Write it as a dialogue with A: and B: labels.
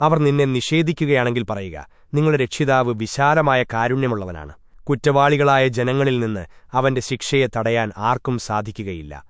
A: അവർ നിന്നെ നിഷേധിക്കുകയാണെങ്കിൽ പറയുക നിങ്ങളുടെ രക്ഷിതാവ് വിശാലമായ കാരുണ്യമുള്ളവനാണ്. കുറ്റവാളികളായ ജനങ്ങളിൽ നിന്ന് അവന്റെ ശിക്ഷയെ തടയാൻ ആർക്കും സാധിക്കുകയില്ല.